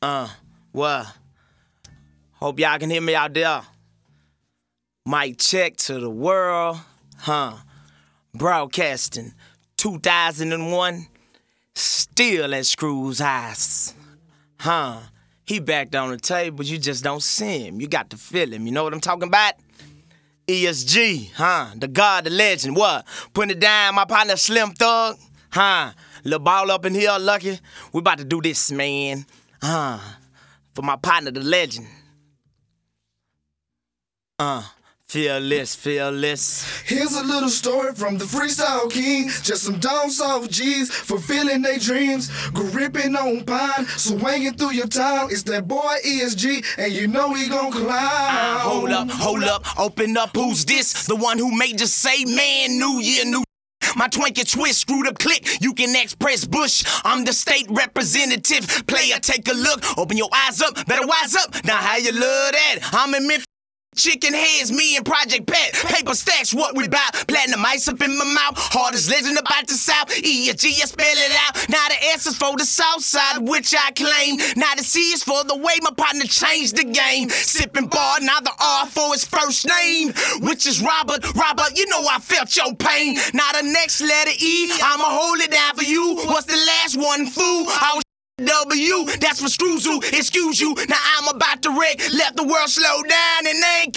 Uh, well, Hope y'all can hear me out there. Mic check to the world, huh? Broadcasting 2001, still at Screw's house, huh? He backed on the table, you just don't see him. You got to feel him. You know what I'm talking about? ESG, huh? The God, the legend. What? Putting it down, my partner Slim Thug, huh? Little ball up in here, lucky. We about to do this, man. Uh, for my partner, the legend. Uh, fearless, fearless. Here's a little story from the freestyle king. Just some down south G's fulfilling their dreams. Gripping on pine, swinging through your town. It's that boy ESG, and you know he gon' climb. Uh, hold up, hold up, open up. Who's this? The one who made you say, man, new year, new. My twinkie twist, screw the click. You can express Bush. I'm the state representative. Player, take a look. Open your eyes up. Better wise up. Now, how you love that? I'm in Memphis. Chicken heads, me and Project Pat. Paper stacks, what we bout. Platinum ice up in my mouth. Hardest legend about the South. ESG, I spell it out. Now the S is for the South Side, which I claim. Now the C is for the way my partner changed the game. Sipping bar, now the R for his first name, which is Robert. Robert, you know I felt your pain. Now the next letter E, I'ma hold it down for you. What's the last one, fool? I W, that's for screws who, excuse you. Now I'm about to wreck, let the world slow down and they ain't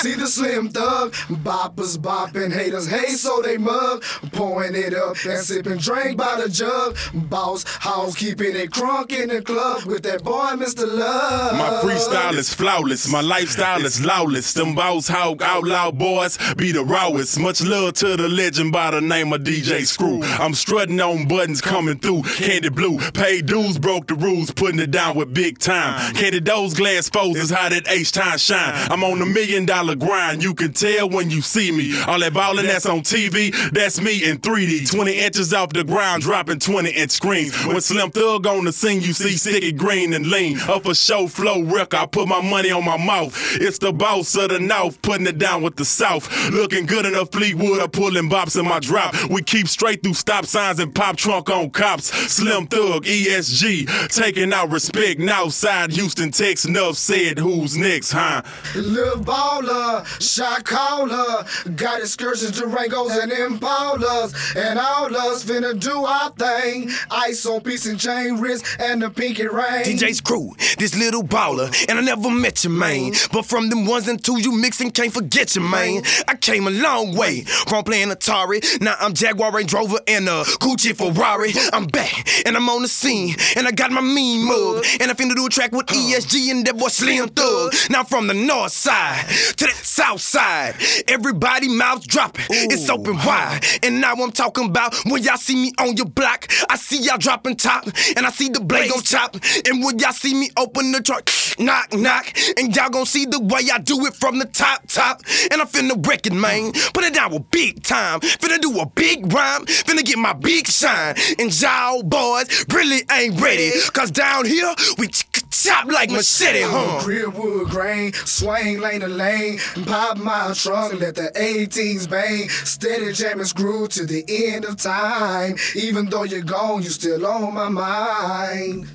see the slim thug, boppers bopping, haters hate so they mug, pouring it up and sipping drink by the jug. Boss house keeping it crunk in the club with that boy Mr. Love. My freestyle is flawless, my lifestyle is lawless. Them Boss Hogg outlaw boys be the rawest. Much love to the legend by the name of DJ Screw. I'm strutting on buttons coming through, candy blue. Paid dues, broke the rules, putting it down with big time. Candy those glass foes is how that H time shine. I'm on a million dollar grind, you can tell when you see me. All that ballin' that's on TV, that's me in 3D. 20 inches off the ground, dropping 20 inch screens. When Slim Thug on the scene, you see sticky green and lean. Up a show flow record, I put my money on my mouth. It's the boss of the North, putting it down with the South. Looking good enough, Fleetwood, I'm pulling bops in my drop. We keep straight through stop signs and pop trunk on cops. Slim Thug, ESG, taking out respect. Now side Houston, Texas, enough said, who's next, huh? Lil baller, shot caller, got excursions, Durangos and Impalas, and all us finna do our thing. Ice on piece and chain wrist and the pinky ring. DJ Screw, this little baller, and I never met you, man. But from them ones and twos you mixing, can't forget you, man. I came a long way from playing Atari. Now I'm Jaguar Range Rover and a Gucci Ferrari. I'm back and I'm on the scene, and I got my mean mug, and I finna do a track with ESG and that boy Slim Thug. Now from the north side to the south side, everybody mouths dropping, it's open wide. And now I'm talking about when y'all see me on your block, I see y'all dropping top, and I see the blade gon' top. And when y'all see me open the truck, knock, knock, and y'all gon' see the way I do it from the top, top. And I'm finna wreck it, man. Put it down with big time. Finna do a big rhyme, finna get my big shine. And y'all boys really ain't ready, cause down here we chop like machete, huh? Real wood grain, swing lane to lane, pop my trunk, let the 18s bang, steady jamming screw to the end of time. Even though you're gone, you still on my mind.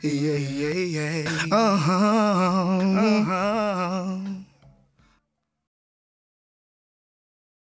Yeah, yeah, yeah. Uh huh. Uh huh.